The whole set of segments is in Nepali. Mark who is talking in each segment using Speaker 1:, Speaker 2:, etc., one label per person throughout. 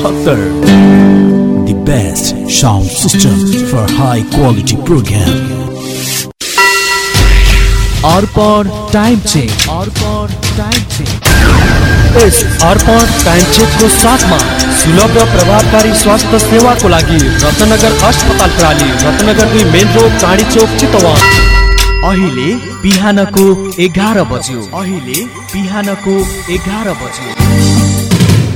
Speaker 1: चौहत्तर The best sound system for high quality program. Arpan time check Arpan time check
Speaker 2: yes Arpan time चेकको साथमा सुलभ र प्रभावकारी स्वास्थ्य सेवाको लागि रत्नगर अस्पताल प्राली रत्नगर दुई मेन रोड चाँडी चोक चितवन।
Speaker 1: अहिले बिहानको एघार बज्यो। अहिले बिहानको एघार बज्यो।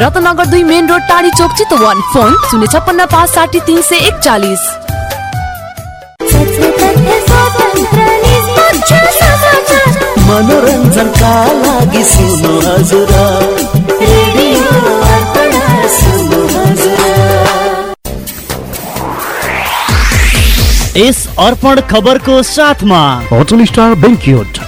Speaker 3: रत्नगर दुई मेन रोड टाढी चोक चितवन। फोन शून्य छप्पन्न पाँच साठी तिन सय एकचालिस।
Speaker 4: मनोरञ्जनका लागि हजुर सुन्नु हजुर।
Speaker 5: यस अर्पण खबरको साथमा।
Speaker 6: Hotel star banquet.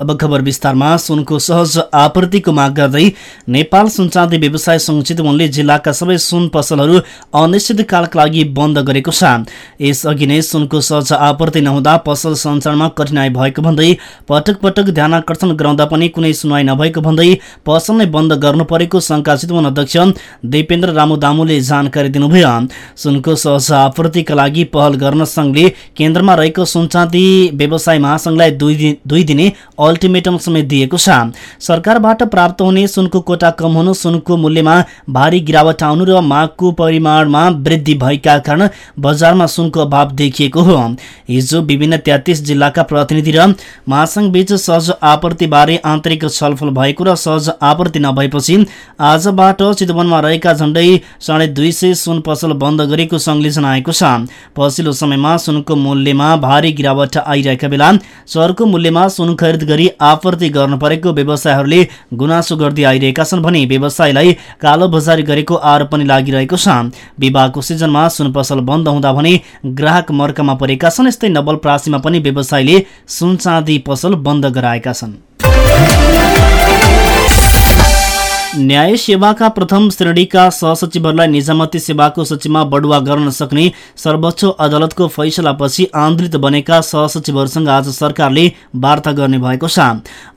Speaker 7: अब खबर विस्तारमा सुनको सहज आपूर्तिको माग गर्दै नेपाल सुनचाँदी व्यवसाय सङ्घ चितवनले जिल्लाका सबै सुन पसलहरू अनिश्चितकालका लागि बन्द गरेको छ। यसअघि नै सुनको सहज आपूर्ति नहुँदा पसल सञ्चालनमा कठिनाई भएको भन्दै पटक पटक ध्यानकर्षण गराउँदा पनि कुनै सुनवाई नभएको भन्दै पसल नै बन्द गर्नु परेको सङ्घका चितवन अध्यक्ष दिपेन्द्र रामु दामुले जानकारी दिनुभयो। सुनको सहज आपूर्तिका लागि पहल गर्न सङ्घले केन्द्रमा रहेको सुनचाँदी व्यवसाय महासङ्घलाई दुई दिने अल्टिमेटम समेत दिएको छ। सरकारबाट प्राप्त हुने सुनको कोटा कम हुनु सुनको मूल्यमा भारी गिरावट आउनु र मागको परिमाणमा वृद्धि भएका कारण बजारमा सुनको अभाव देखिएको हो। हिजो विभिन्न तेत्तिस जिल्लाका प्रतिनिधि र महासङ्घ बीच सहज आपूर्तिबारे आन्तरिक छलफल भएको र सहज आपूर्ति नभएपछि आजबाट चितवनमा रहेका झण्डै साढे दुई सय सुन पसल बन्द गरेको सङ्घले जनाएको छ। पछिल्लो समयमा सुनको मूल्यमा भारी गिरावट आइरहेका बेला चरको मूल्यमा सुन खरिद गरी आपूर्ति गर्नु परेको व्यवसायहरूले गुनासो गर्दै आइरहेका छन् भने व्यवसायलाई कालो बजारी गरेको आरोप पनि लागिरहेको छ। विवाहको सिजनमा सुन पसल बन्द हुँदा भने ग्राहक मर्कामा परेका छन् यस्तै नवलप्रासीमा पनि व्यवसायले सुन पसल बन्द गराएका छन्। न्याय सेवाका प्रथम श्रेणीका सहसचिवहरूलाई निजामती सेवाको सूचीमा बढुवा गर्न सक्ने सर्वोच्च अदालतको फैसलापछि आन्दोलित बनेका सहसचिवहरूसँग आज सरकारले वार्ता गर्ने भएको छ।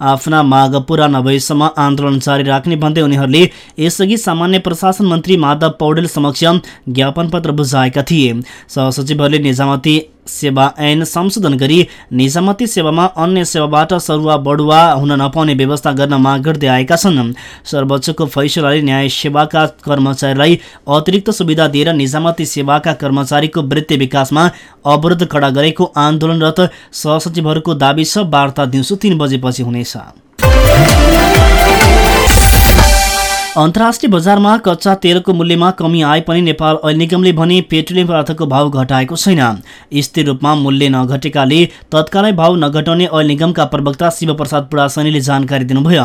Speaker 7: आफ्ना माग पूरा नभएसम्म आन्दोलन जारी राख्ने भन्दै उनीहरूले यसअघि सामान्य प्रशासन मन्त्री माधव पौडेल समक्ष ज्ञापन पत्र बुझाएका थिए। सहसचिवहरूले निजामती सेवा ऐन संशोधन गरी निजामती सेवामा अन्य सेवाबाट सरुवा बढुवा हुन नपाउने व्यवस्था गर्न माग गर्दै आएका छन्। सर्वोच्चको फैसलाले न्याय सेवाका कर्मचारीलाई अतिरिक्त सुविधा दिएर निजामती सेवाका कर्मचारीको वृत्ति विकासमा अवरोध कडा गरेको आन्दोलनरत सहसचिवहरूको दावी छ। वार्ता दिउँसो तीन बजेपछि हुनेछ। अन्तर्राष्ट्रिय बजारमा कच्चा तेलको मूल्यमा कमी आए पनि नेपाल ऐल निगमले भने पेट्रोलियम पदार्थको भाव घटाएको छैन। स्थिर रूपमा मूल्य नघटेकाले तत्कालै भाव नघटाउने ऐल निगमका प्रवक्ता शिवप्रसाद पुडासनीले जानकारी दिनुभयो।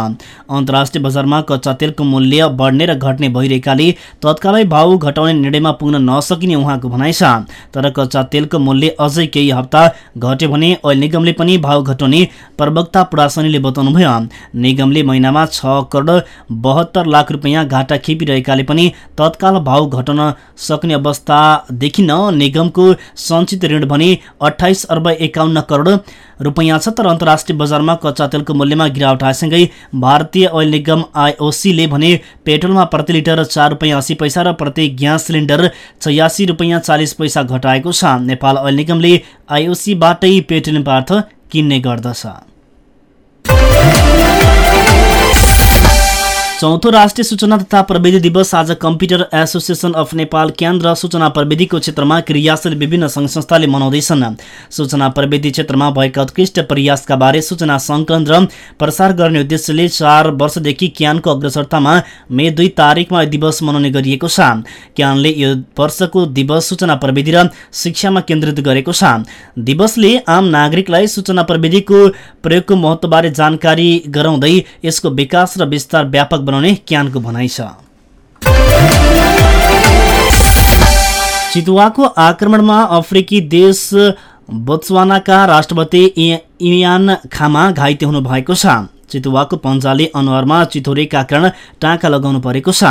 Speaker 7: अन्तर्राष्ट्रिय बजारमा कच्चा तेलको मूल्य बढ्ने र घट्ने भइरहेकाले तत्कालै भाव घटाउने निर्णयमा पुग्न नसकिने उहाँको भनाइ छ। तर कच्चा तेलको मूल्य अझै केही हप्ता घट्यो भने ऐल निगमले पनि भाव घटाउने प्रवक्ता पुडासनीले बताउनुभयो। निगमले महिनामा छ करोड बहत्तर लाख रुपियाँ घाटा खेपिरहेकाले पनि तत्काल भाव घटाउन सक्ने अवस्था देखिन निगमको सञ्चित ऋण भने अठाइस अर्ब एकाउन्न करोड रुपियाँ छ तर अन्तर्राष्ट्रिय बजारमा कच्चा तेलको मूल्यमा गिरावट आएसँगै भारतीय ओइल निगम आइओसीले भने पेट्रोलमा प्रति लिटर चार रुपियाँ अस्सी पैसा र प्रति ग्यास सिलिन्डर छयासी रुपियाँ चालिस पैसा घटाएको छ। नेपाल ओइल निगमले आइओसीबाटै पेट्रोलियम पदार्थ किन्ने गर्दछ। चौथो राष्ट्रिय सूचना तथा प्रविधि दिवस आज कम्प्युटर एसोसिएसन अफ नेपाल केन्द्र सूचना प्रविधिको क्षेत्रमा क्रियाशील विभिन्न सङ्घ संस्थाले मनाउँदैछन्। सूचना प्रविधि क्षेत्रमा भएका उत्कृष्ट प्रयासका बारे सूचना सङ्कलन र प्रसार गर्ने उद्देश्यले चार वर्षदेखि क्यानको अग्रसरतामा मे दुई तारिकमा दिवस मनाउने गरिएको छ। क्यानले यो वर्षको दिवस सूचना प्रविधि र शिक्षामा केन्द्रित गरेको छ। दिवसले आम नागरिकलाई सूचना प्रविधिको प्रयोगको महत्त्वबारे जानकारी गराउँदै यसको विकास र विस्तार व्यापक बनाउने क्यानको भनाइ छ। चितुवाको आक्रमणमा अफ्रिकी देश बोत्सवानाका राष्ट्रपति इयान खामा घाइते हुनु भएको छ। चितुवाको पन्जाले अनुहारमा चिथोरेका कारण टाँका लगाउनु परेको छ।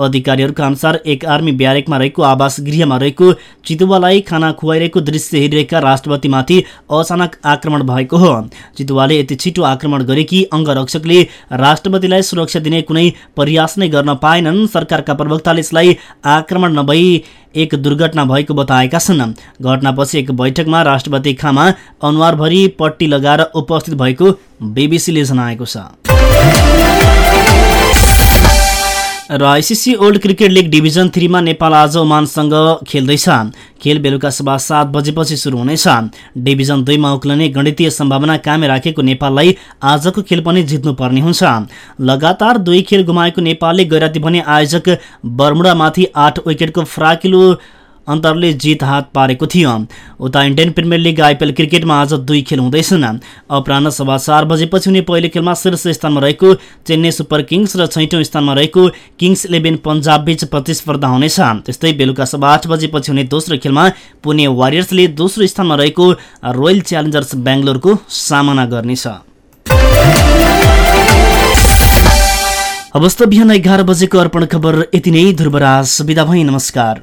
Speaker 7: अधिकारीहरूका अनुसार एक आर्मी ब्यारेकमा रहेको आवास गृहमा रहेको चितुवालाई खाना खुवाइरहेको दृश्य हेरिरहेका राष्ट्रपतिमाथि अचानक आक्रमण भएको हो। चितुवाले यति छिटो आक्रमण गरे कि अङ्गरक्षकले राष्ट्रपतिलाई सुरक्षा दिने कुनै प्रयास नै गर्न पाएनन्। सरकारका प्रवक्ताले यसलाई आक्रमण नभई एक दुर्घटना भएको बताएका छन्। घटनापछि एक बैठकमा राष्ट्रपति खामा अनुहारभरि पट्टी लगाएर उपस्थित भएको बिबिसीले जनाएको छ। र ICC world cricket league division थ्रीमा Nepal आज ओमानसँग खेल्दैछ खेल बेलुका सभा सात बजेपछि सुरु हुनेछ डिभिजन दुईमा उक्लने गणितीय सम्भावना कायम राखेको नेपाललाई आजको खेल पनि जित्नुपर्ने हुन्छ। लगातार दुई खेल गुमाएको नेपालले गैराती भने आयोजक बर्मुडामाथि आठ विकेटको फ्राकिलो अन्तरले जित हात पारेको थियो। उता इन्डियन प्रिमियर लिग आइपिएल क्रिकेटमा आज दुई खेल हुँदैछन्। अपराह सभा चार बजेपछि हुने पहिलो खेलमा शीर्ष स्थानमा रहेको चेन्नई सुपर किङ्स र छैटौँ स्थानमा रहेको किङ्स इलेभेन पन्जाब बीच प्रतिस्पर्धा हुनेछ। त्यस्तै बेलुका सभा आठ बजेपछि हुने दोस्रो खेलमा पुणे वारियर्सले दोस्रो स्थानमा रहेको रोयल च्यालेन्जर्स बेङ्गलोरको सामना गर्नेछ। अवस्था बिहान एघार बजेको अर्पण खबर यति नै ध्रुवराज विदा भई नमस्कार।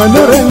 Speaker 5: मनोरंजन